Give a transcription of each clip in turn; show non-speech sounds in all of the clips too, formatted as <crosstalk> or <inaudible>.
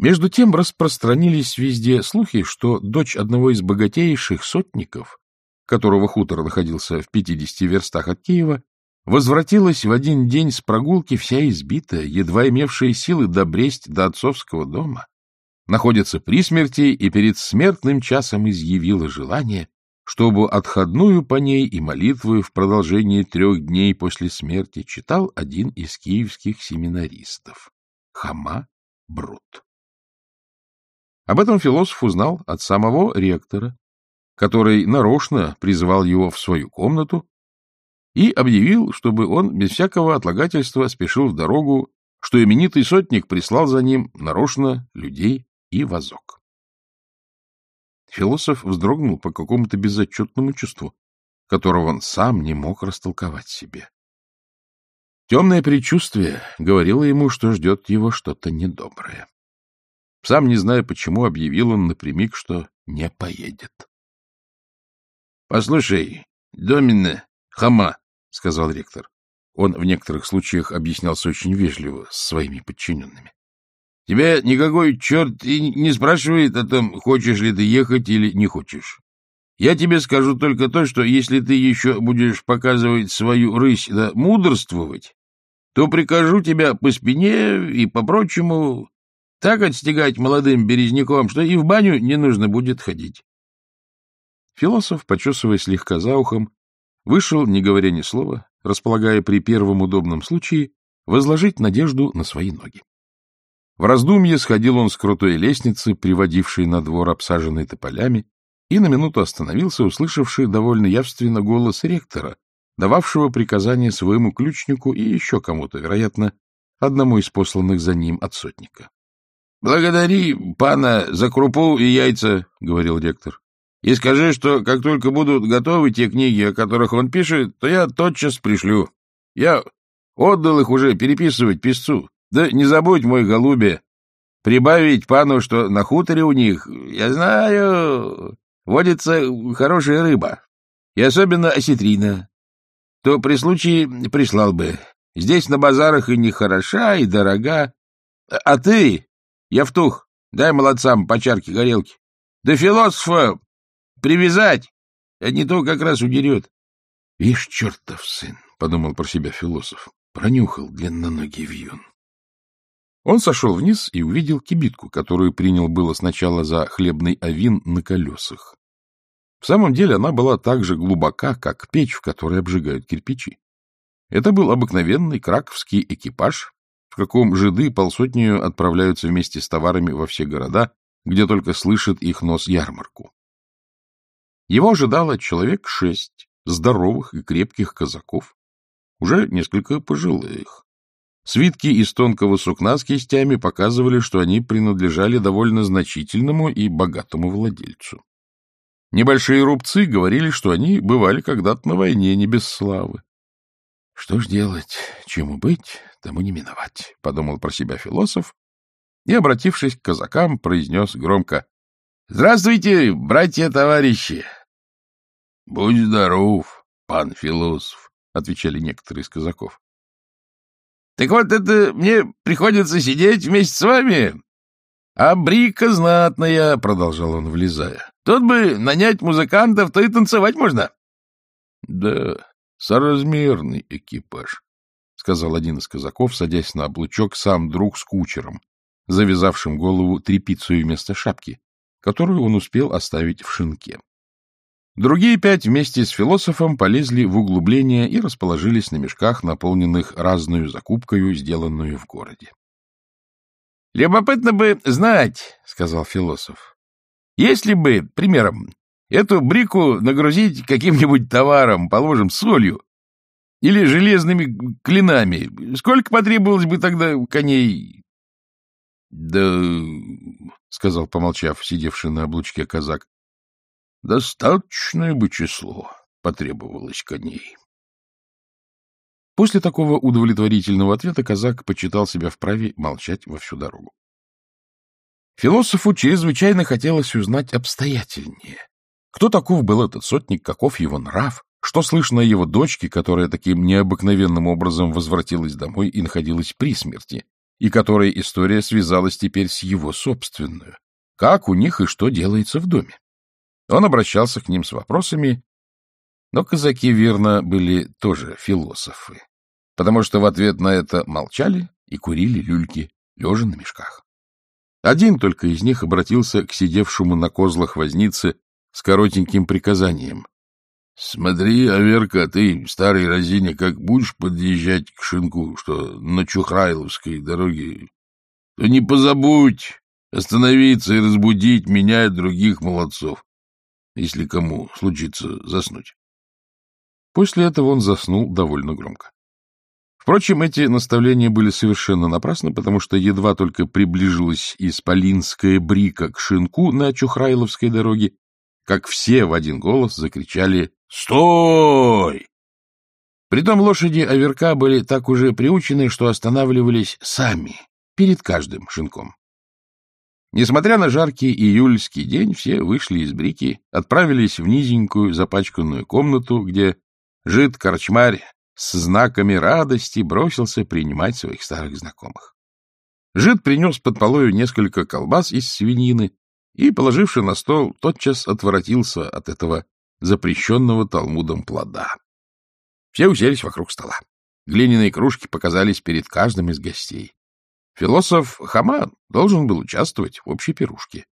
Между тем распространились везде слухи, что дочь одного из богатейших сотников, которого хутор находился в пятидесяти верстах от Киева, возвратилась в один день с прогулки вся избитая, едва имевшая силы добресть до отцовского дома, находится при смерти и перед смертным часом изъявила желание, чтобы отходную по ней и молитву в продолжении трех дней после смерти читал один из киевских семинаристов — Хама Брут. Об этом философ узнал от самого ректора, который нарочно призвал его в свою комнату и объявил, чтобы он без всякого отлагательства спешил в дорогу, что именитый сотник прислал за ним нарочно людей и вазок. Философ вздрогнул по какому-то безотчетному чувству, которого он сам не мог растолковать себе. Темное предчувствие говорило ему, что ждет его что-то недоброе. Сам не зная почему, объявил он напрямик, что не поедет. — Послушай, Домина, хама, — сказал ректор. Он в некоторых случаях объяснялся очень вежливо с своими подчиненными. — Тебя никакой черт и не спрашивает о том, хочешь ли ты ехать или не хочешь. Я тебе скажу только то, что если ты еще будешь показывать свою рысь да мудрствовать, то прикажу тебя по спине и по-прочему так отстегать молодым березняком, что и в баню не нужно будет ходить. Философ, почесывая слегка за ухом, вышел, не говоря ни слова, располагая при первом удобном случае возложить надежду на свои ноги. В раздумье сходил он с крутой лестницы, приводившей на двор, обсаженный тополями, и на минуту остановился, услышавший довольно явственно голос ректора, дававшего приказание своему ключнику и еще кому-то, вероятно, одному из посланных за ним от сотника. — Благодари пана за крупу и яйца, — говорил ректор. — И скажи, что как только будут готовы те книги, о которых он пишет, то я тотчас пришлю. Я отдал их уже переписывать писцу. Да не забудь, мой голубе, прибавить пану, что на хуторе у них, я знаю, водится хорошая рыба, и особенно осетрина. То при случае прислал бы. Здесь на базарах и не хороша, и дорога. А ты, Евтух, дай молодцам по чарке горелки. Да философа привязать, а не то как раз удерет. — Вишь, чертов сын, — подумал про себя философ, — пронюхал длинноногий вьюн. Он сошел вниз и увидел кибитку, которую принял было сначала за хлебный авин на колесах. В самом деле она была так же глубока, как печь, в которой обжигают кирпичи. Это был обыкновенный краковский экипаж, в каком жиды полсотнею отправляются вместе с товарами во все города, где только слышит их нос ярмарку. Его ожидало человек шесть здоровых и крепких казаков, уже несколько пожилых. Свитки из тонкого сукна с кистями показывали, что они принадлежали довольно значительному и богатому владельцу. Небольшие рубцы говорили, что они бывали когда-то на войне не без славы. Что ж делать, чему быть, тому не миновать, — подумал про себя философ и, обратившись к казакам, произнес громко. — Здравствуйте, братья-товарищи! — Будь здоров, пан философ, — отвечали некоторые из казаков. — Так вот это мне приходится сидеть вместе с вами? — А брика знатная, — продолжал он, влезая. — Тут бы нанять музыкантов, то и танцевать можно. — Да, соразмерный экипаж, — сказал один из казаков, садясь на облучок, сам друг с кучером, завязавшим голову тряпицу вместо шапки, которую он успел оставить в шинке. Другие пять вместе с философом полезли в углубление и расположились на мешках, наполненных разную закупкою, сделанную в городе. — Любопытно бы знать, — сказал философ, — если бы, примером, Эту брику нагрузить каким-нибудь товаром, положим, солью или железными клинами. Сколько потребовалось бы тогда коней? — Да, — сказал, помолчав, сидевший на облучке казак, — достаточное бы число потребовалось коней. После такого удовлетворительного ответа казак почитал себя вправе молчать во всю дорогу. Философу чрезвычайно хотелось узнать обстоятельнее, кто таков был этот сотник, каков его нрав, что слышно о его дочке, которая таким необыкновенным образом возвратилась домой и находилась при смерти, и которой история связалась теперь с его собственную. Как у них и что делается в доме. Он обращался к ним с вопросами, но казаки, верно, были тоже философы, потому что в ответ на это молчали и курили люльки, лежа на мешках. Один только из них обратился к сидевшему на козлах вознице с коротеньким приказанием. — Смотри, Аверка, ты, старый разине, как будешь подъезжать к шинку, что на Чухрайловской дороге, то не позабудь остановиться и разбудить меня и других молодцов, если кому случится заснуть. После этого он заснул довольно громко. Впрочем, эти наставления были совершенно напрасны, потому что едва только приближилась исполинская брика к шинку на Чухрайловской дороге, как все в один голос закричали «Стой!». Притом лошади Аверка были так уже приучены, что останавливались сами, перед каждым шинком. Несмотря на жаркий июльский день, все вышли из брики, отправились в низенькую запачканную комнату, где жид-корчмарь с знаками радости бросился принимать своих старых знакомых. Жид принес под полою несколько колбас из свинины и, положивши на стол, тотчас отворотился от этого запрещенного Талмудом плода. Все уселись вокруг стола. Глиняные кружки показались перед каждым из гостей. Философ Хама должен был участвовать в общей пирушке.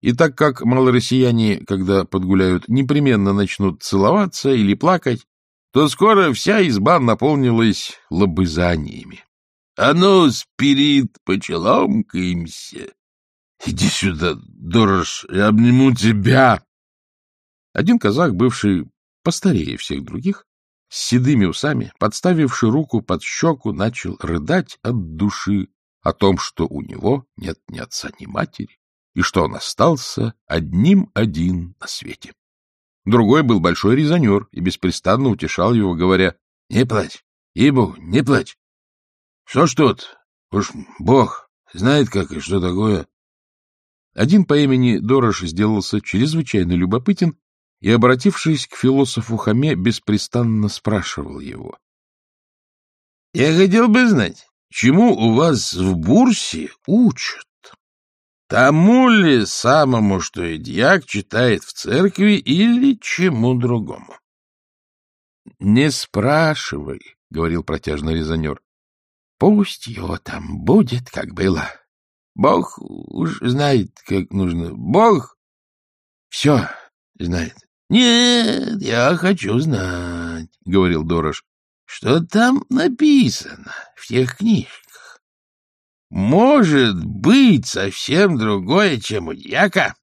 И так как малороссияне, когда подгуляют, непременно начнут целоваться или плакать, то скоро вся изба наполнилась лобызаниями. — А ну, спирит, почеломкаемся! Иди сюда, дорож, я обниму тебя! Один казах, бывший постарее всех других, с седыми усами, подставивший руку под щеку, начал рыдать от души о том, что у него нет ни отца, ни матери, и что он остался одним-один на свете. Другой был большой резонер и беспрестанно утешал его, говоря, — Не плачь, ибо не плачь. Что ж тут? Уж Бог знает, как и что такое. Один по имени Дорош сделался чрезвычайно любопытен и, обратившись к философу Хаме, беспрестанно спрашивал его. — Я хотел бы знать, чему у вас в Бурсе учат? Тому ли самому, что и дьяк читает в церкви, или чему другому? — Не спрашивай, — говорил протяжный резонер. — Пусть его там будет, как было. Бог уж знает, как нужно. Бог все знает. — Нет, я хочу знать, — говорил Дорож, — что там написано в тех книжках может быть совсем другое, чем у дьяка?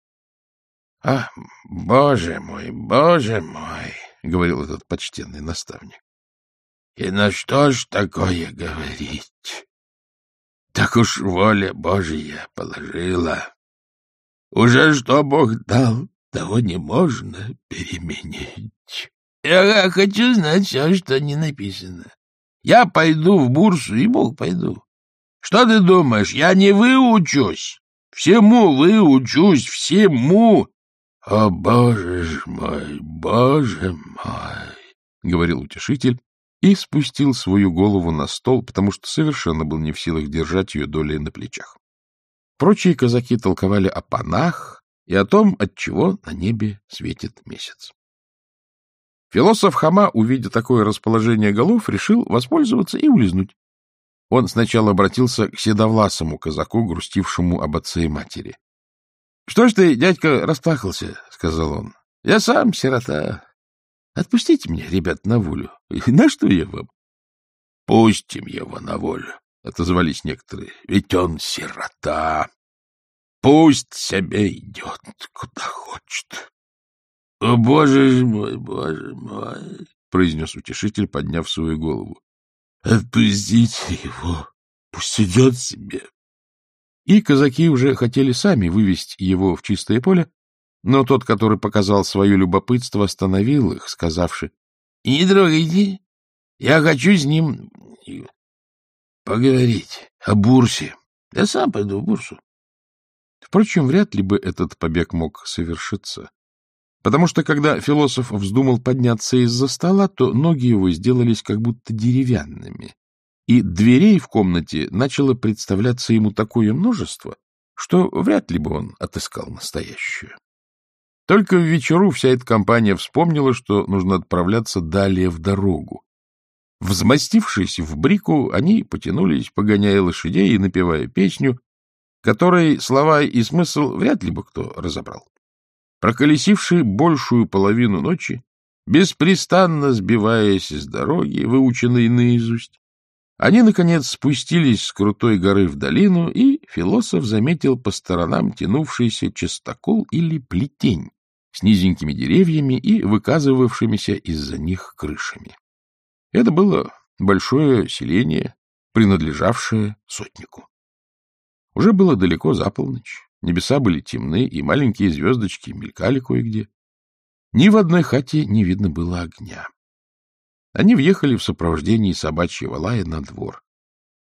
— А, боже мой, боже мой, — говорил этот почтенный наставник. — И на что ж такое говорить? Так уж воля Божья положила. Уже что Бог дал, того не можно переменить. Я хочу знать все, что не написано. Я пойду в бурсу, и Бог пойду. Что ты думаешь, я не выучусь? Всему выучусь, всему. — О, боже ж мой, боже мой! — говорил утешитель и спустил свою голову на стол, потому что совершенно был не в силах держать ее долей на плечах. Прочие казаки толковали о панах и о том, от чего на небе светит месяц. Философ Хама, увидя такое расположение голов, решил воспользоваться и улизнуть. Он сначала обратился к седовласому казаку, грустившему об отце и матери. — Что ж ты, дядька, расплакался? — сказал он. — Я сам сирота. Отпустите меня, ребят, на волю. <laughs> На что я вам? — Пустим его на волю, — отозвались некоторые. — Ведь он сирота. Пусть себе идет, куда хочет. — О, боже мой, боже мой! — произнес утешитель, подняв свою голову. Отпустите его, пусть идет себе. И казаки уже хотели сами вывести его в чистое поле, но тот, который показал свое любопытство, остановил их, сказавши, — Не трогайте, я хочу с ним поговорить о бурсе. Я сам пойду в бурсу. Впрочем, вряд ли бы этот побег мог совершиться. Потому что, когда философ вздумал подняться из-за стола, то ноги его сделались как будто деревянными, и дверей в комнате начало представляться ему такое множество, что вряд ли бы он отыскал настоящую. Только в вечеру вся эта компания вспомнила, что нужно отправляться далее в дорогу. Взмастившись в брику, они потянулись, погоняя лошадей и напевая песню, которой слова и смысл вряд ли бы кто разобрал. Проколесивши большую половину ночи, беспрестанно сбиваясь с дороги, выученной наизусть, они, наконец, спустились с крутой горы в долину, и философ заметил по сторонам тянувшийся частокол или плетень, с низенькими деревьями и выказывавшимися из-за них крышами. Это было большое селение, принадлежавшее сотнику. Уже было далеко за полночь, небеса были темны, и маленькие звездочки мелькали кое-где. Ни в одной хате не видно было огня. Они въехали в сопровождении собачьего лая на двор.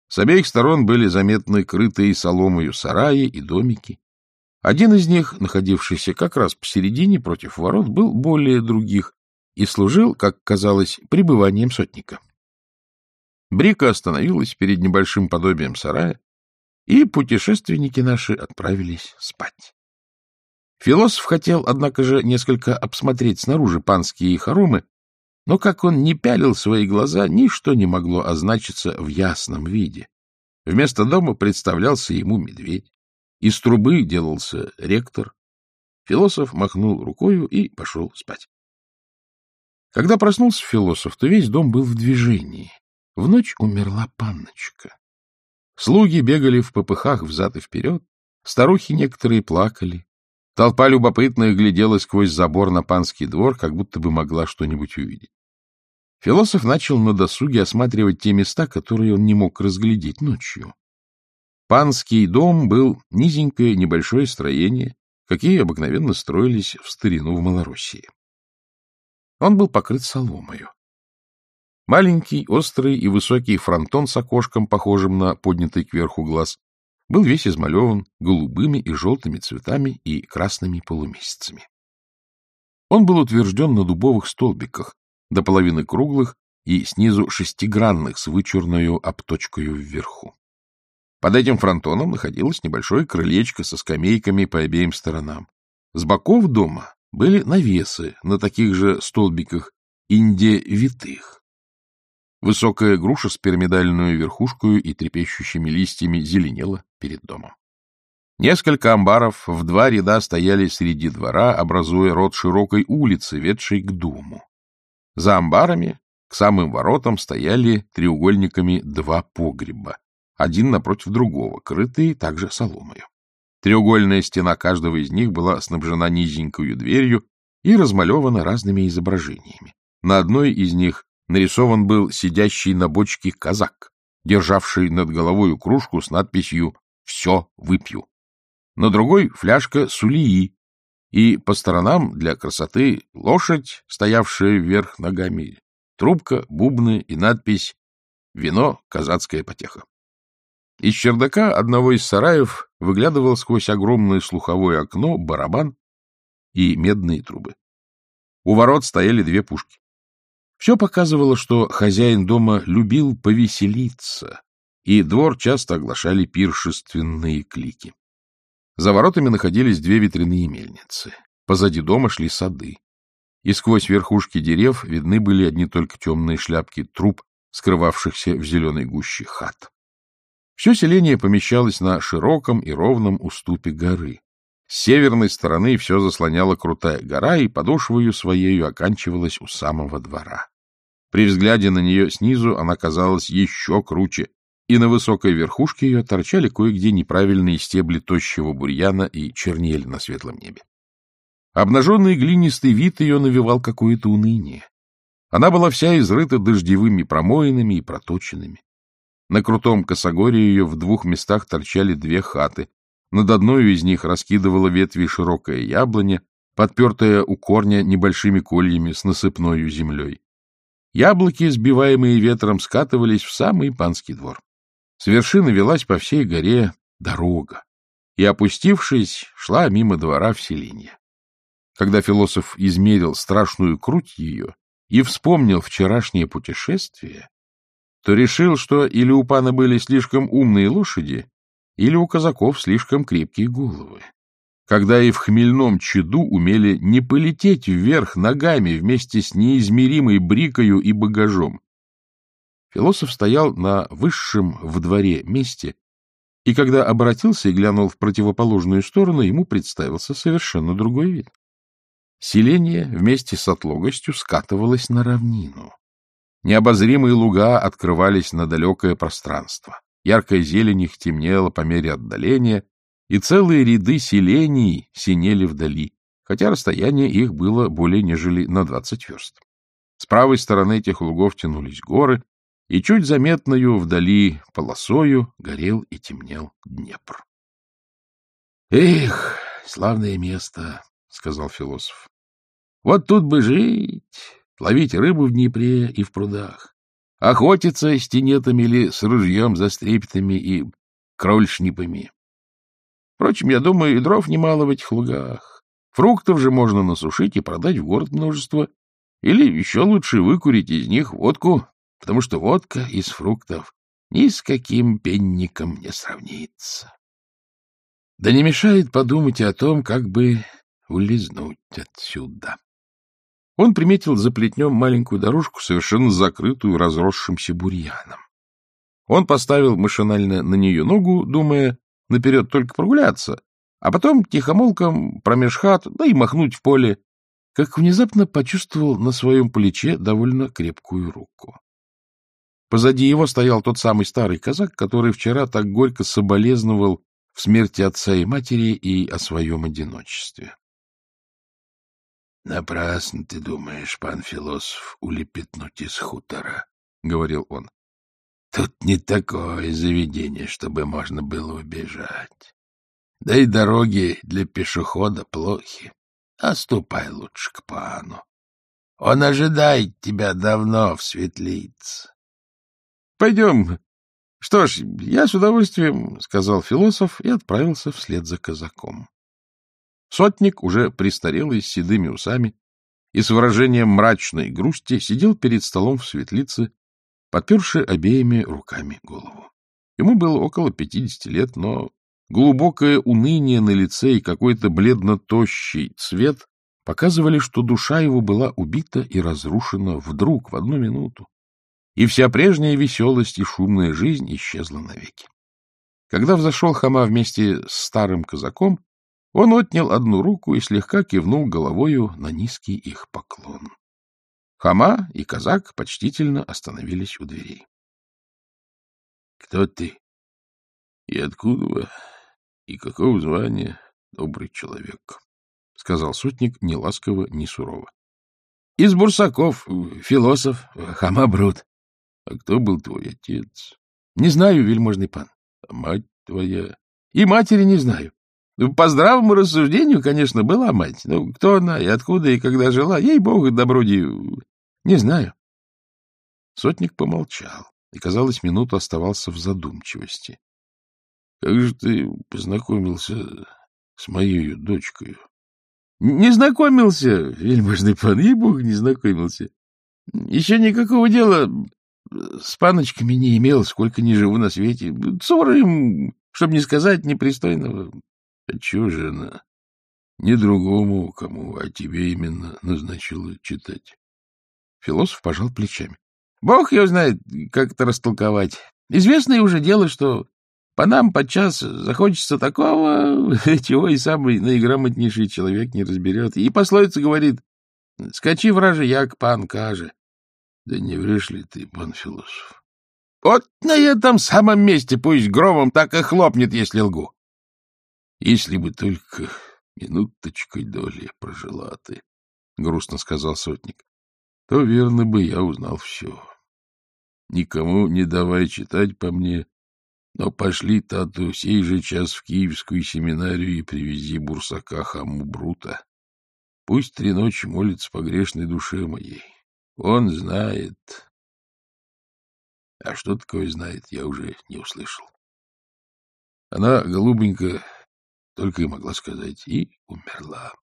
С обеих сторон были заметны крытые соломою сараи и домики, один из них, находившийся как раз посередине против ворот, был более других и служил, как казалось, пребыванием сотника. Брика остановилась перед небольшим подобием сарая, и путешественники наши отправились спать. Философ хотел, однако же, несколько обсмотреть снаружи панские хоромы, но как он не пялил свои глаза, ничто не могло означиться в ясном виде. Вместо дома представлялся ему медведь. Из трубы делался ректор. Философ махнул рукою и пошел спать. Когда проснулся философ, то весь дом был в движении. В ночь умерла панночка. Слуги бегали в попыхах взад и вперед, старухи некоторые плакали. Толпа любопытная глядела сквозь забор на панский двор, как будто бы могла что-нибудь увидеть. Философ начал на досуге осматривать те места, которые он не мог разглядеть ночью. Панский дом был низенькое небольшое строение, какие обыкновенно строились в старину в Малороссии. Он был покрыт соломою. Маленький, острый и высокий фронтон с окошком, похожим на поднятый кверху глаз, был весь измалеван голубыми и желтыми цветами и красными полумесяцами. Он был утвержден на дубовых столбиках, до половины круглых и снизу шестигранных с вычурною обточкою вверху. Под этим фронтоном находилось небольшое крылечко со скамейками по обеим сторонам. С боков дома были навесы на таких же столбиках инде-витых. Высокая груша с пирамидальную верхушкой и трепещущими листьями зеленела перед домом. Несколько амбаров в два ряда стояли среди двора, образуя рот широкой улицы, ведшей к дому. За амбарами к самым воротам стояли треугольниками два погреба, один напротив другого, крытые также соломою. Треугольная стена каждого из них была снабжена низенькою дверью и размалевана разными изображениями. На одной из них нарисован был сидящий на бочке казак, державший над головой кружку с надписью «Все выпью». На другой — фляжка сулии, и по сторонам для красоты лошадь, стоявшая вверх ногами, трубка, бубны и надпись «Вино — казацкая потеха». Из чердака одного из сараев выглядывал сквозь огромное слуховое окно барабан и медные трубы. У ворот стояли две пушки. Все показывало, что хозяин дома любил повеселиться, и двор часто оглашали пиршественные клики. За воротами находились две ветряные мельницы. Позади дома шли сады. И сквозь верхушки дерев видны были одни только темные шляпки труб, скрывавшихся в зеленой гуще хат. Все селение помещалось на широком и ровном уступе горы. С северной стороны все заслоняла крутая гора, и подошвою своею оканчивалась у самого двора. При взгляде на нее снизу она казалась еще круче, и на высокой верхушке ее торчали кое-где неправильные стебли тощего бурьяна и чернели на светлом небе. Обнаженный глинистый вид ее навевал какое-то уныние. Она была вся изрыта дождевыми промоинами и проточенными. На крутом косогоре ее в двух местах торчали две хаты. Над одной из них раскидывала ветви широкая яблоня, подпертая у корня небольшими кольями с насыпною землей. Яблоки, сбиваемые ветром, скатывались в самый панский двор. С вершины велась по всей горе дорога, и, опустившись, шла мимо двора в селение. Когда философ измерил страшную круть ее и вспомнил вчерашнее путешествие, то решил, что или у пана были слишком умные лошади, или у казаков слишком крепкие головы. Когда и в хмельном чаду умели не полететь вверх ногами вместе с неизмеримой брикою и багажом. Философ стоял на высшем в дворе месте, и когда обратился и глянул в противоположную сторону, ему представился совершенно другой вид. Селение вместе с отлогостью скатывалось на равнину. Необозримые луга открывались на далекое пространство. Яркая зелень их темнела по мере отдаления, и целые ряды селений синели вдали, хотя расстояние их было более нежели на двадцать верст. С правой стороны этих лугов тянулись горы, и чуть заметною вдали полосою горел и темнел Днепр. — Эх, славное место, — сказал философ. — Вот тут бы жить, ловить рыбу в Днепре и в прудах, охотиться с тенетами или с ружьем за стрепетами и крольшнипами. Впрочем, я думаю, и дров немало в этих лугах. Фруктов же можно насушить и продать в город множество, или еще лучше выкурить из них водку, потому что водка из фруктов ни с каким пенником не сравнится. Да не мешает подумать о том, как бы улизнуть отсюда. Он приметил за плетнем маленькую дорожку, совершенно закрытую разросшимся бурьяном. Он поставил машинально на нее ногу, думая наперед только прогуляться, а потом тихомолком промеж хат, да и махнуть в поле, как внезапно почувствовал на своем плече довольно крепкую руку. Позади его стоял тот самый старый казак, который вчера так горько соболезновал в смерти отца и матери и о своем одиночестве. Напрасно ты думаешь, пан философ, улепетнуть из хутора, — говорил он. Тут не такое заведение, чтобы можно было убежать. Да и дороги для пешехода плохи. А ступай лучше к пану. Он ожидает тебя давно в светлице. — Пойдем. Что ж, я с удовольствием, — сказал философ и отправился вслед за казаком. Сотник, уже престарелый, с седыми усами и с выражением мрачной грусти, сидел перед столом в светлице, подперши обеими руками голову. Ему было около пятидесяти лет, но глубокое уныние на лице и какой-то бледно-тощий цвет показывали, что душа его была убита и разрушена вдруг, в одну минуту, и вся прежняя веселость и шумная жизнь исчезла навеки. Когда взошел Хама вместе с старым казаком, он отнял одну руку и слегка кивнул головою на низкий их поклон. Хама и казак почтительно остановились у дверей. — Кто ты? И откуда? И какого звания, добрый человек? — сказал сутник ни ласково, ни сурово. — Из Бурсаков, философ, Хама Брут. — А кто был твой отец? — Не знаю, вельможный пан. — А мать твоя? — И матери не знаю. Ну, по здравому рассуждению, конечно, была мать. Но кто она и откуда и когда жила, ей-богу, добродию, не знаю. Сотник помолчал и, казалось, минуту оставался в задумчивости. — Как же ты познакомился с моей дочкой? — Не знакомился, вельможный пан, ей-богу, не знакомился. Еще никакого дела с паночками не имел, сколько не живу на свете. Ссоры им, чтобы не сказать непристойного. А чего же она не другому кому, а тебе именно назначила читать? Философ пожал плечами. Бог ее знает, как это растолковать. Известное уже дело, что по нам подчас захочется такого, <laughs> чего и самый наиграмотнейший человек не разберет. И пословица говорит, скачи враже, як пан каже. Да не врешь ли ты, пан философ? Вот на этом самом месте пусть громом так и хлопнет, если лгу. Если бы только минуточкой доли прожила ты, — грустно сказал сотник, — то, верно бы, я узнал все. Никому не давай читать по мне, но пошли тату сей же час в Киевскую семинарию и привези бурсака хаму Брута. Пусть три ночи молится по грешной душе моей. Он знает. А что такое знает, я уже не услышал. Она, голубенька, только и могла сказать, и умерла.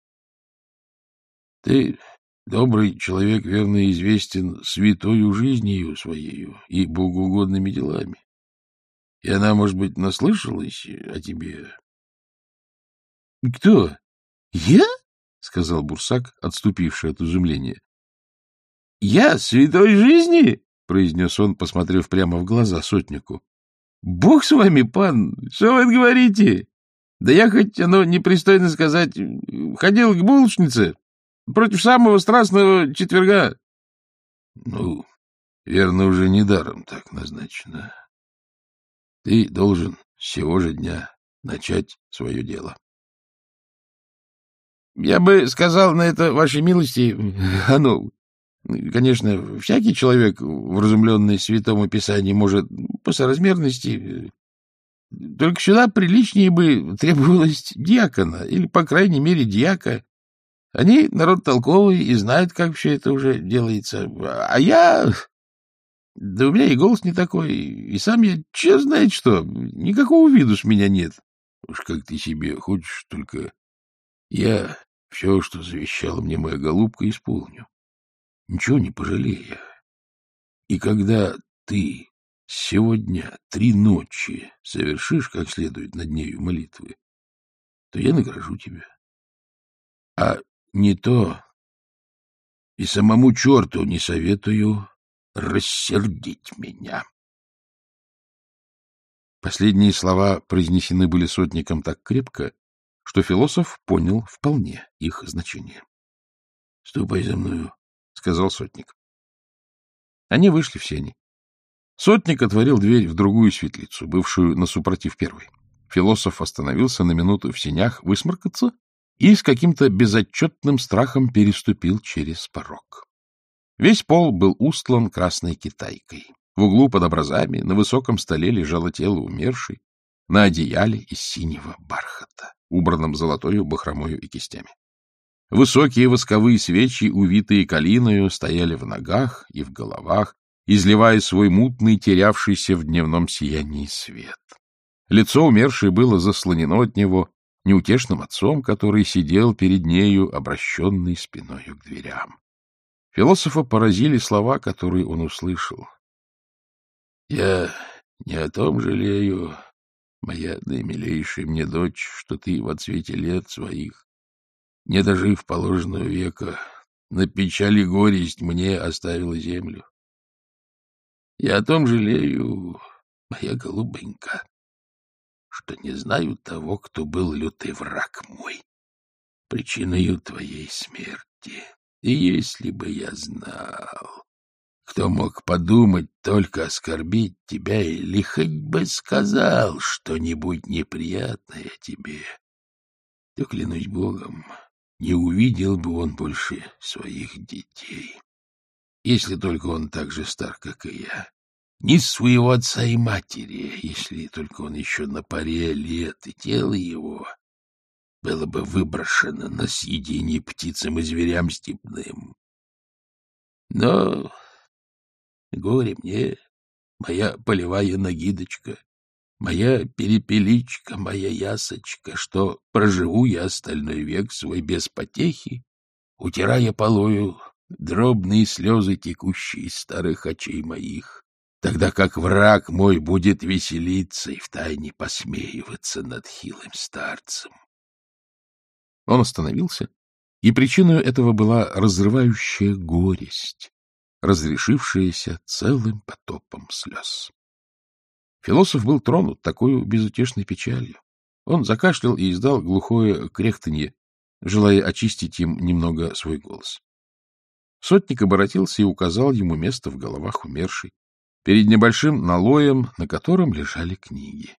Ты Добрый человек, верно, известен святою жизнью своею и богоугодными делами. И она, может быть, наслышалась о тебе. — Кто? Я? — сказал Бурсак, отступивший от изумления. — Я святой жизни? — произнес он, посмотрев прямо в глаза сотнику. — Бог с вами, пан! Что вы говорите? Да я хоть, оно непристойно сказать, ходил к булочнице против самого страстного четверга. — Ну, верно, уже недаром так назначено. Ты должен с сего же дня начать свое дело. — Я бы сказал на это, вашей милости, <laughs> оно, конечно, всякий человек, вразумленный святому писанию, может по соразмерности только сюда приличнее бы требовалось диакона, или, по крайней мере, диака. Они народ толковый и знают, как все это уже делается. А я... Да у меня и голос не такой, и сам я, че знает что, никакого виду с меня нет. Уж как ты себе хочешь, только я все, что завещала мне моя голубка, исполню. Ничего не пожалею. И когда ты сегодня три ночи совершишь как следует над нею молитвы, то я награжу тебя. А не то и самому черту не советую рассердить меня. Последние слова произнесены были сотником так крепко, что философ понял вполне их значение. — Ступай за мною, — сказал сотник. Они вышли в сени. Сотник отворил дверь в другую светлицу, бывшую на супротив первой. Философ остановился на минуту в сенях высморкаться и с каким-то безотчетным страхом переступил через порог. Весь пол был устлан красной китайкой. В углу под образами на высоком столе лежало тело умершей, на одеяле из синего бархата, убранном золотою бахромою и кистями. Высокие восковые свечи, увитые калиною, стояли в ногах и в головах, изливая свой мутный, терявшийся в дневном сиянии свет. Лицо умершей было заслонено от него неутешным отцом, который сидел перед нею, обращенный спиною к дверям. Философа поразили слова, которые он услышал. — Я не о том жалею, моя наимилейшая мне дочь, что ты в отсвете лет своих, не дожив положенного века, на печали горесть мне оставила землю. Я о том жалею, моя голубенька, что не знаю того, кто был лютый враг мой, причиной твоей смерти. И если бы я знал, кто мог подумать только оскорбить тебя или хоть бы сказал что-нибудь неприятное тебе, то, клянусь Богом, не увидел бы он больше своих детей если только он так же стар, как и я. Ни своего отца и матери, если только он еще на паре лет, и тело его было бы выброшено на съедение птицам и зверям степным. Но горе мне, моя полевая нагидочка, моя перепеличка, моя ясочка, что проживу я остальной век свой без потехи, утирая полою дробные слезы, текущие из старых очей моих, тогда как враг мой будет веселиться и втайне посмеиваться над хилым старцем. Он остановился, и причиной этого была разрывающая горесть, разрешившаяся целым потопом слез. Философ был тронут такой безутешной печалью. Он закашлял и издал глухое кряхтанье, желая очистить им немного свой голос. Сотник обратился и указал ему место в головах умершей, перед небольшим налоем, на котором лежали книги.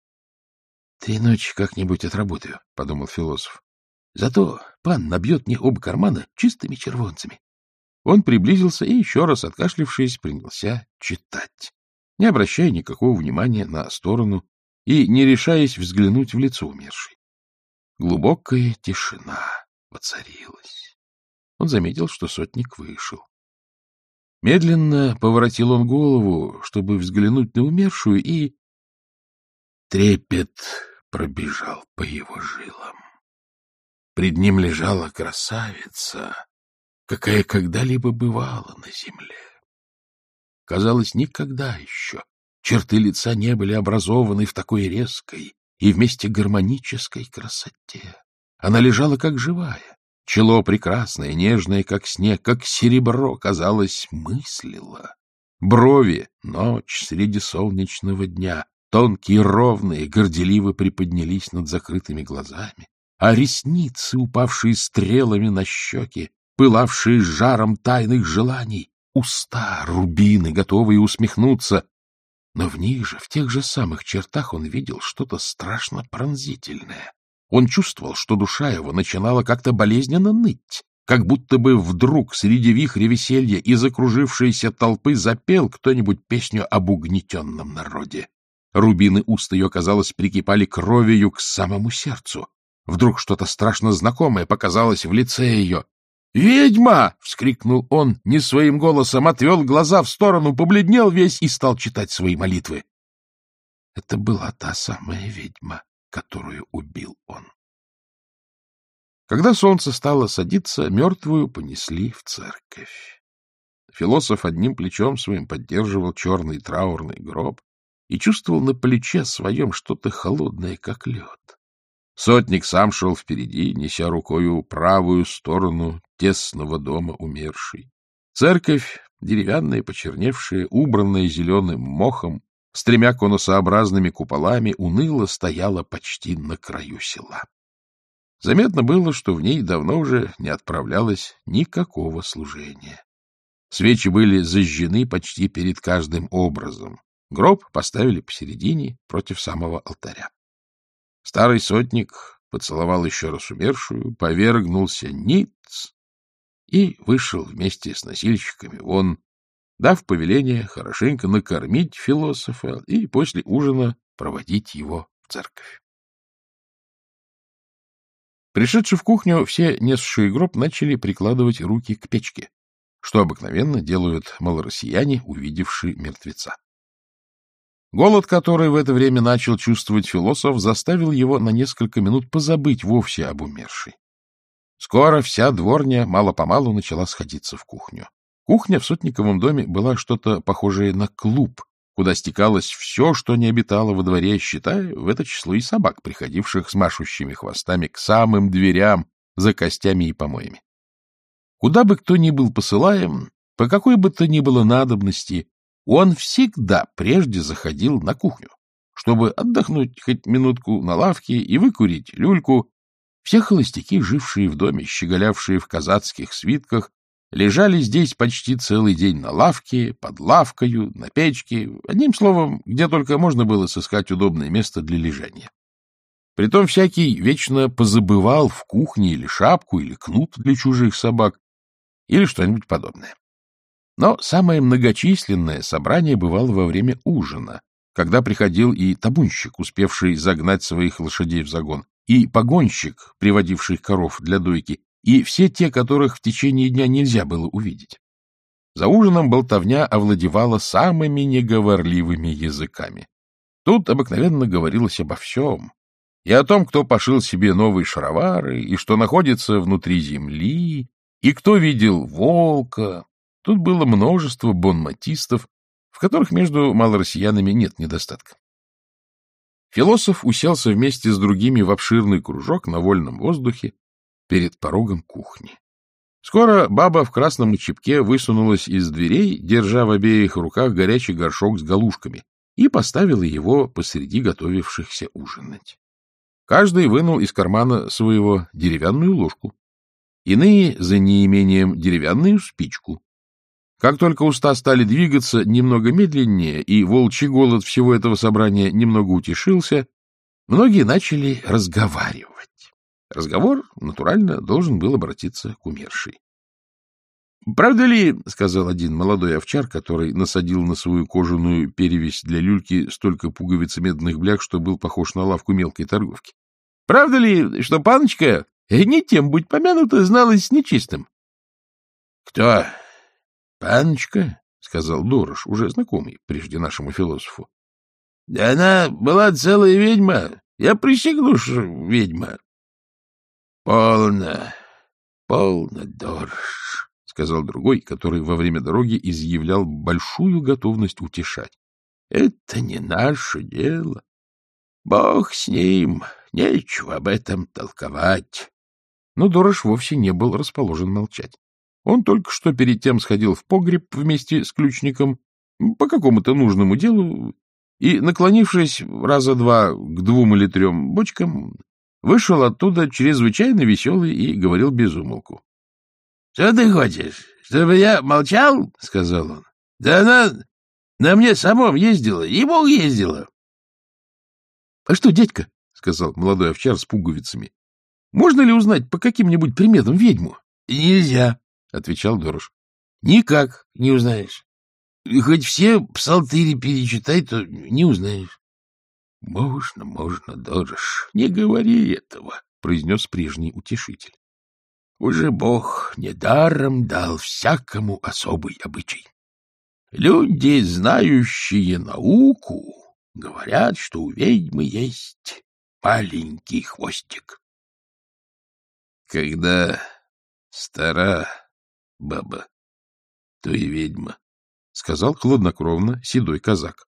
— Три ночи как-нибудь отработаю, — подумал философ. — Зато пан набьет мне оба кармана чистыми червонцами. Он приблизился и, еще раз откашлившись, принялся читать, не обращая никакого внимания на сторону и не решаясь взглянуть в лицо умершей. Глубокая тишина воцарилась. Он заметил, что сотник вышел. Медленно поворотил он голову, чтобы взглянуть на умершую, и трепет пробежал по его жилам. Пред ним лежала красавица, какая когда-либо бывала на земле. Казалось, никогда еще черты лица не были образованы в такой резкой и вместе гармонической красоте. Она лежала как живая, чело прекрасное, нежное, как снег, как серебро, казалось, мыслило. Брови — ночь среди солнечного дня, тонкие, ровные, горделиво приподнялись над закрытыми глазами, а ресницы, упавшие стрелами на щеки, пылавшие жаром тайных желаний, уста, рубины, готовые усмехнуться. Но в них же, в тех же самых чертах он видел что-то страшно пронзительное. Он чувствовал, что душа его начинала как-то болезненно ныть, как будто бы вдруг среди вихря веселья и закружившейся толпы запел кто-нибудь песню об угнетенном народе. Рубины уст ее, казалось, прикипали кровью к самому сердцу. Вдруг что-то страшно знакомое показалось в лице ее. «Ведьма!» — вскрикнул он не своим голосом, отвел глаза в сторону, побледнел весь и стал читать свои молитвы. Это была та самая ведьма, которую убил он. Когда солнце стало садиться, мертвую понесли в церковь. Философ одним плечом своим поддерживал черный траурный гроб и чувствовал на плече своем что-то холодное, как лед. Сотник сам шел впереди, неся рукою правую сторону тесного дома умершей. Церковь, деревянная, почерневшая, убранная зеленым мохом, с тремя конусообразными куполами, уныло стояла почти на краю села. Заметно было, что в ней давно уже не отправлялось никакого служения. Свечи были зажжены почти перед каждым образом. Гроб поставили посередине, против самого алтаря. Старый сотник поцеловал еще раз умершую, повергнулся ниц и вышел вместе с носильщиками вон, дав повеление хорошенько накормить философа и после ужина проводить его в церковь. Пришедшие в кухню, все несшие гроб начали прикладывать руки к печке, что обыкновенно делают малороссияне, увидевшие мертвеца. Голод, который в это время начал чувствовать философ, заставил его на несколько минут позабыть вовсе об умершей. Скоро вся дворня мало-помалу начала сходиться в кухню. Кухня в Сотниковом доме была что-то похожее на клуб, куда стекалось все, что не обитало во дворе, считая в это число и собак, приходивших с машущими хвостами к самым дверям за костями и помоями. Куда бы кто ни был посылаем, по какой бы то ни было надобности, он всегда прежде заходил на кухню, чтобы отдохнуть хоть минутку на лавке и выкурить люльку. Все холостяки, жившие в доме, щеголявшие в казацких свитках, лежали здесь почти целый день на лавке, под лавкою, на печке, одним словом, где только можно было сыскать удобное место для лежания. Притом всякий вечно позабывал в кухне или шапку, или кнут для чужих собак, или что-нибудь подобное. Но самое многочисленное собрание бывало во время ужина, когда приходил и табунщик, успевший загнать своих лошадей в загон, и погонщик, приводивший коров для дойки, и все те, которых в течение дня нельзя было увидеть. За ужином болтовня овладевала самыми неговорливыми языками. Тут обыкновенно говорилось обо всем. И о том, кто пошил себе новые шаровары, и что находится внутри земли, и кто видел волка, Тут было множество бонматистов, в которых между малороссиянами нет недостатка. Философ уселся вместе с другими в обширный кружок на вольном воздухе перед порогом кухни. Скоро баба в красном чепке высунулась из дверей, держа в обеих руках горячий горшок с галушками, и поставила его посреди готовившихся ужинать. Каждый вынул из кармана своего деревянную ложку, иные, за неимением, деревянную спичку, как только уста стали двигаться немного медленнее, и волчий голод всего этого собрания немного утешился, многие начали разговаривать. Разговор, натурально, должен был обратиться к умершей. — Правда ли, — сказал один молодой овчар, который насадил на свою кожаную перевесь для люльки столько пуговиц медных блях, что был похож на лавку мелкой торговки, — правда ли, что паночка, не тем будь помянута, зналась с нечистым? — Кто? — Паночка, — сказал Дорош, уже знакомый прежде нашему философу. — Да она была целая ведьма. Я присягну, что ведьма. — Полно, полно, Дорош, сказал другой, который во время дороги изъявлял большую готовность утешать. — Это не наше дело. Бог с ним, нечего об этом толковать. Но Дорож вовсе не был расположен молчать. Он только что перед тем сходил в погреб вместе с ключником по какому-то нужному делу и, наклонившись раза два к двум или трем бочкам, вышел оттуда чрезвычайно веселый и говорил без умолку. — Что ты хочешь, чтобы я молчал? — сказал он. — Да она на мне самом ездила, ему ездила. — А что, дядька? — сказал молодой овчар с пуговицами. — Можно ли узнать по каким-нибудь приметам ведьму? — Нельзя, — отвечал Дорож. — Никак не узнаешь. Хоть все псалтыри перечитай, то не узнаешь. — Можно, можно, Дорож, не говори этого, — произнес прежний утешитель. — Уже Бог недаром дал всякому особый обычай. Люди, знающие науку, говорят, что у ведьмы есть маленький хвостик. Когда стара баба, то и ведьма, — сказал хладнокровно седой казак. —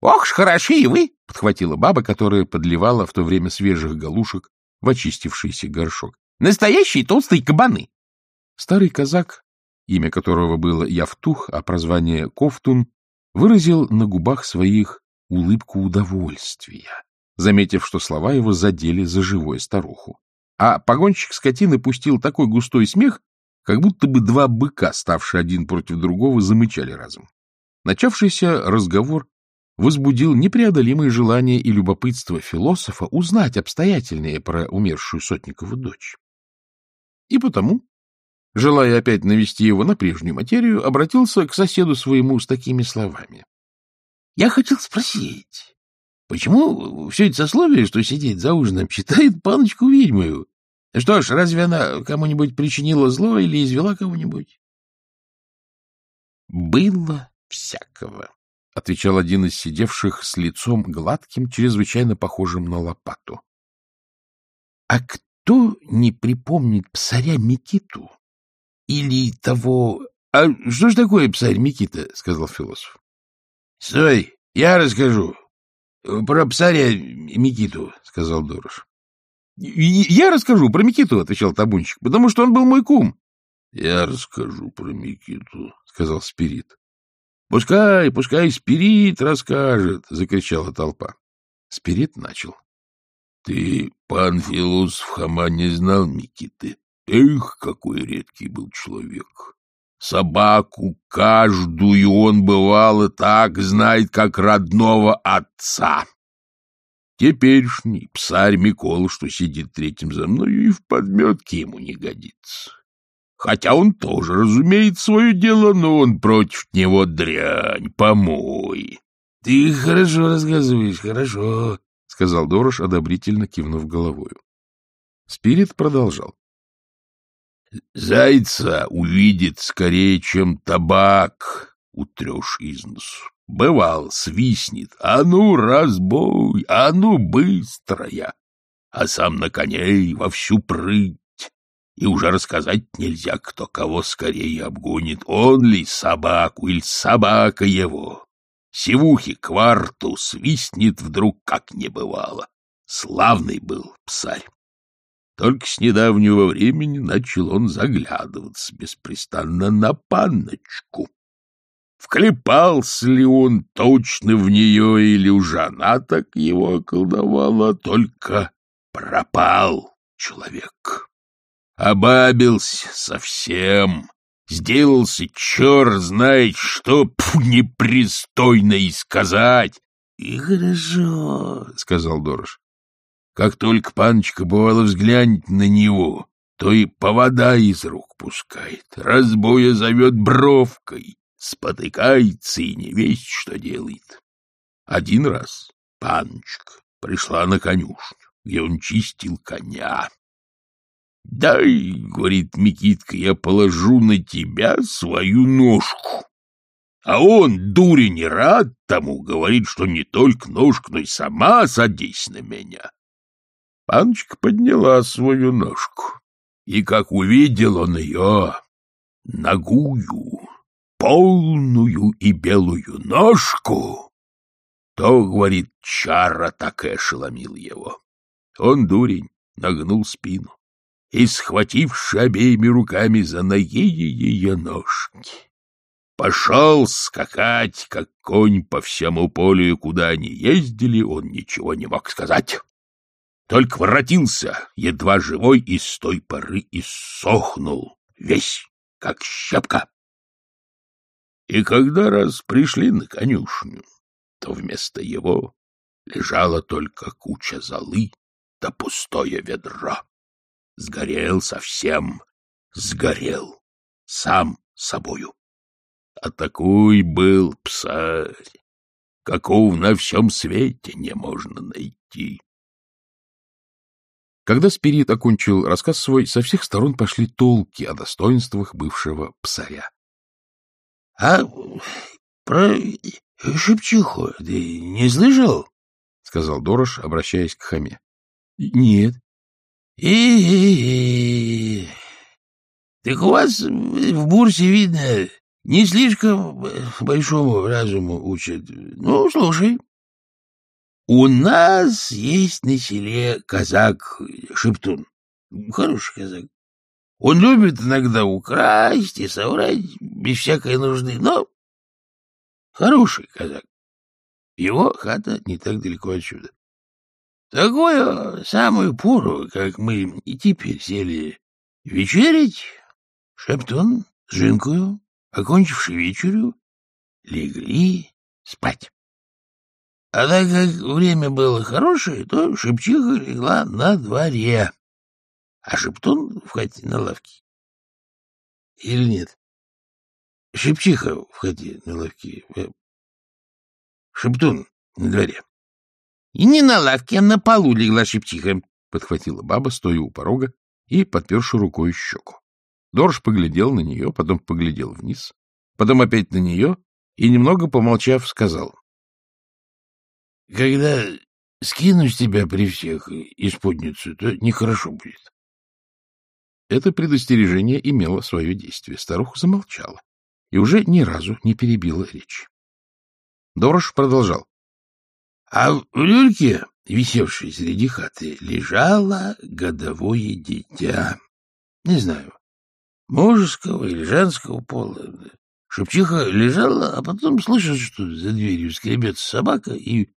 Ох ж, хороши и вы! — подхватила баба, которая подливала в то время свежих галушек в очистившийся горшок. — Настоящие толстые кабаны! Старый казак, имя которого было Явтух, а прозвание Ковтун, выразил на губах своих улыбку удовольствия, заметив, что слова его задели за живую старуху. А погонщик скотины пустил такой густой смех, как будто бы два быка, ставшие один против другого, замычали разом. Начавшийся разговор возбудил непреодолимое желание и любопытство философа узнать обстоятельнее про умершую Сотникову дочь. И потому, желая опять навести его на прежнюю материю, обратился к соседу своему с такими словами. — Я хотел спросить, почему все это сословие, что сидит за ужином, считает паночку ведьмою, что ж, разве она кому-нибудь причинила зло или извела кого-нибудь? — Было всякого, — отвечал один из сидевших с лицом гладким, чрезвычайно похожим на лопату. — А кто не припомнит псаря Микиту? Или того... — А что ж такое псарь Микита? — сказал философ. — Стой, я расскажу. Про псаря Микиту, — сказал Дорош. — Я расскажу про Микиту, — отвечал табунщик, — потому что он был мой кум. — Я расскажу про Микиту, — сказал Спирит. — Пускай, пускай Спирит расскажет, — закричала толпа. Спирит начал. — Ты, пан философ Хама, не знал Микиты? Эх, какой редкий был человек! Собаку каждую он, бывало, так знает, как родного отца. Теперешний псарь Микола, что сидит третьим за мною, и в подметке ему не годится. Хотя он тоже разумеет свое дело, но он против него дрянь, помой. — Ты хорошо рассказываешь, хорошо, — сказал Дорош, одобрительно кивнув головою. Спирит продолжал. — Зайца увидит скорее, чем табак утрешь из носу. Бывал, свистнет. А ну, разбой, а ну, быстрая. А сам на коней во всю прыть. И уже рассказать нельзя, кто кого скорее обгонит, он ли собаку или собака его. Севухи кварту свистнет вдруг, как не бывало. Славный был псарь. Только с недавнего времени начал он заглядываться беспрестанно на панночку. Вклепался ли он точно в нее, или уже она так его околдовала, только пропал человек. Обабился совсем, сделался черт знает что пф, непристойно и сказать. — И хорошо, — сказал Дорож. Как только паночка бывало взглянет на него, то и повода из рук пускает, разбоя зовет бровкой, спотыкается и не весть, что делает. Один раз паночка пришла на конюшню, где он чистил коня. — Дай, — говорит Микитка, — я положу на тебя свою ножку. А он, дури не рад тому, говорит, что не только ножку, но и сама садись на меня. Паночка подняла свою ножку. И как увидел он ее, ногую, полную и белую ножку, то, говорит, чара так и ошеломил его. Он, дурень, нагнул спину и, схвативши обеими руками за ноги ее ножки, пошел скакать, как конь по всему полю, куда они ездили, он ничего не мог сказать. Только воротился, едва живой, и с той поры иссохнул, весь, как щепка. И когда раз пришли на конюшню, то вместо его лежала только куча золы да пустое ведро. Сгорел совсем, сгорел сам собою. А такой был псарь, какого на всем свете не можно найти. Когда Спирит окончил рассказ свой, со всех сторон пошли толки о достоинствах бывшего псаря. — А про шепчиху ты не слышал? — сказал Дорош, обращаясь к Хаме. — Нет. И, Так у вас в бурсе, видно, не слишком большому разуму учат. Ну, слушай. У нас есть на селе казак Шептун. Хороший казак. Он любит иногда украсть и соврать без всякой нужды, но хороший казак. Его хата не так далеко отсюда. Такую самую пору, как мы и теперь сели вечерить, Шептун с Жинкою, окончивши вечерю, легли спать. А так как время было хорошее, то Шепчиха легла на дворе, а Шептун в хате на лавке. Или нет? Шепчиха в хате на лавке. Э, Шептун на дворе. И не на лавке, а на полу легла шепчиха, — подхватила баба, стоя у порога и подперши рукой щеку. Дорж поглядел на нее, потом поглядел вниз, потом опять на нее и, немного помолчав, сказал. — Когда скину с тебя при всех исподницу, то нехорошо будет. Это предостережение имело свое действие. Старуха замолчала и уже ни разу не перебила речь. Дорож продолжал. А в люльке, висевшей среди хаты, лежало годовое дитя. Не знаю, мужского или женского пола. Шепчиха лежала, а потом слышит, что за дверью скребется собака и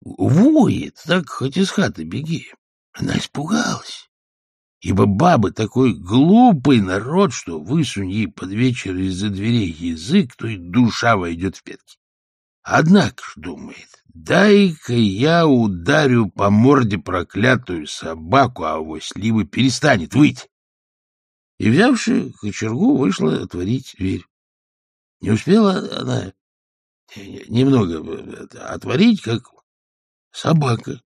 воет, так хоть из хаты беги. Она испугалась, ибо бабы такой глупый народ, что высунь ей под вечер из-за дверей язык, то и душа войдет в пятки. Однако думает, дай-ка я ударю по морде проклятую собаку, а авось либо перестанет выть. И, взявши кочергу, вышла отворить дверь. Не успела она немного отворить, как собака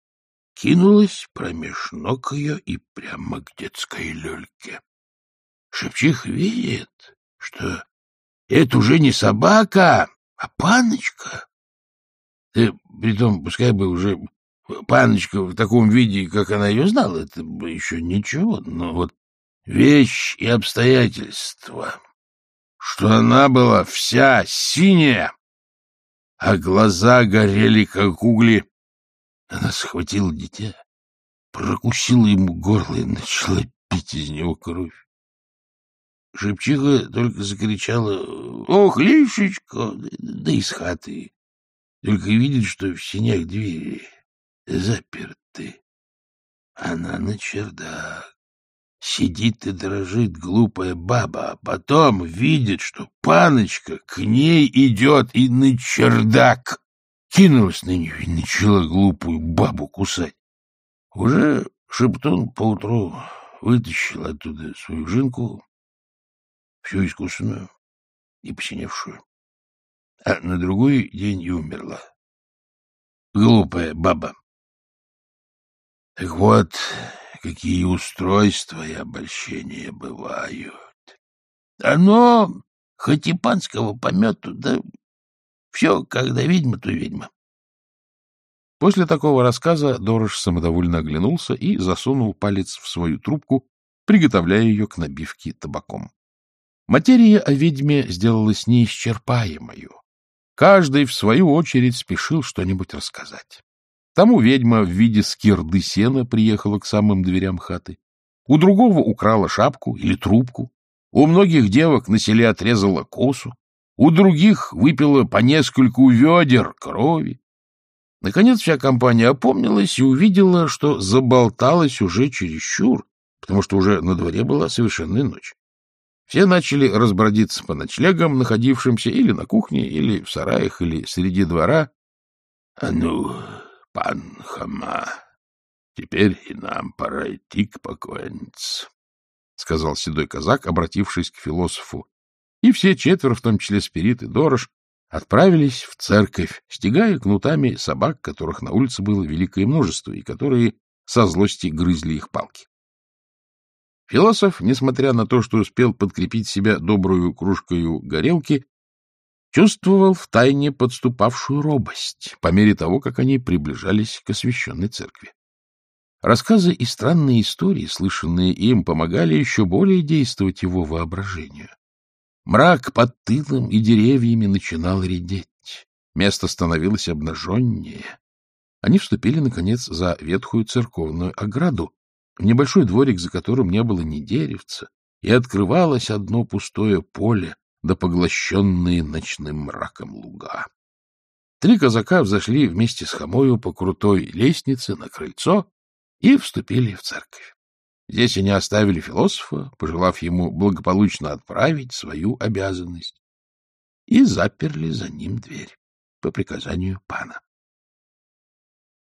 кинулась промеж ног ее и прямо к детской люльке. Шепчих видит, что это уже не собака, а паночка. Ты, притом, пускай бы уже паночка в таком виде, как она ее знала, это бы еще ничего, но вот вещь и обстоятельства, что она была вся синяя, а глаза горели, как угли. Она схватила дитя, прокусила ему горло и начала пить из него кровь. Шепчиха только закричала «Ох, Лишечка!» да из хаты. Только видит, что в синях двери заперты. Она на чердак. Сидит и дрожит глупая баба, а потом видит, что паночка к ней идет и на чердак. Кинулась на нее и начала глупую бабу кусать. Уже Шептун поутру вытащил оттуда свою жинку, всю искусственную и посиневшую. А на другой день и умерла. Глупая баба. Так вот, какие устройства и обольщения бывают. Оно, хоть и панского помету, да все, когда ведьма, то ведьма. После такого рассказа Дорож самодовольно оглянулся и засунул палец в свою трубку, приготовляя ее к набивке табаком. Материя о ведьме сделалась неисчерпаемою. Каждый, в свою очередь, спешил что-нибудь рассказать. Тому ведьма в виде скирды сена приехала к самым дверям хаты. У другого украла шапку или трубку. У многих девок на селе отрезала косу. У других выпила по нескольку ведер крови. Наконец вся компания опомнилась и увидела, что заболталась уже чересчур, потому что уже на дворе была совершенная ночь. Все начали разбродиться по ночлегам, находившимся или на кухне, или в сараях, или среди двора. — А ну, пан Хама, теперь и нам пора идти к покойнице, — сказал седой казак, обратившись к философу. И все четверо, в том числе Спирит и Дорож, отправились в церковь, стягая кнутами собак, которых на улице было великое множество, и которые со злости грызли их палки. Философ, несмотря на то, что успел подкрепить себя добрую кружкою горелки, чувствовал в тайне подступавшую робость по мере того, как они приближались к освященной церкви. Рассказы и странные истории, слышанные им, помогали еще более действовать его воображению. Мрак под тылом и деревьями начинал редеть. Место становилось обнаженнее. Они вступили, наконец, за ветхую церковную ограду, небольшой дворик, за которым не было ни деревца, и открывалось одно пустое поле, да поглощенные ночным мраком луга. Три казака взошли вместе с Хомою по крутой лестнице на крыльцо и вступили в церковь. Здесь они оставили философа, пожелав ему благополучно отправить свою обязанность, и заперли за ним дверь по приказанию пана.